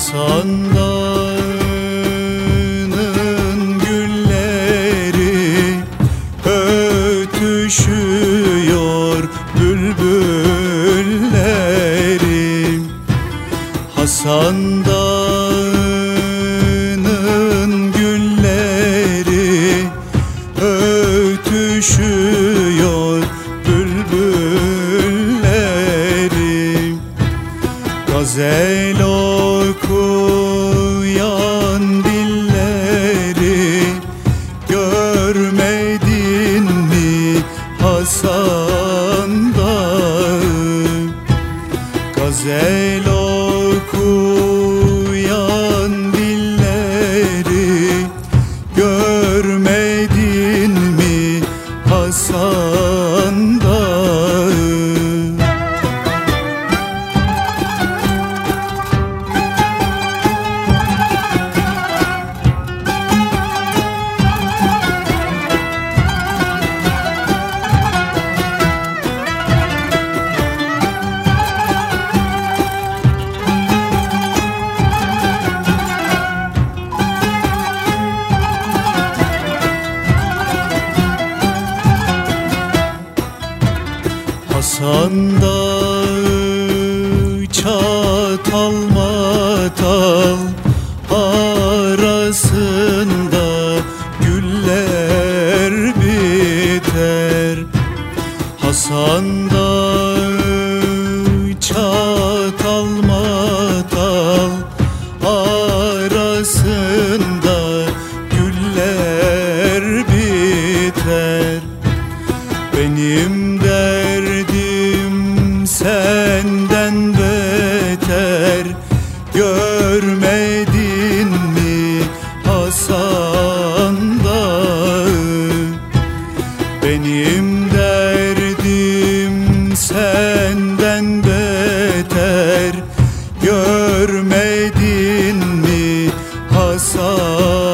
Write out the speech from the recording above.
Hasanların gülleri ötüşüyor bülbülleri. Hasan'dan koyan dilleri Görmedin mi Hasan Dağı? Gazel okuyan dilleri Görmedin mi Hasan Dağı? Hasan Dağı çatal matal arasında güller biter. Hasan Dağı senden beter. Görmedin mi Hasan Dağı? Benim derdim senden beter. Görmedin mi Hasan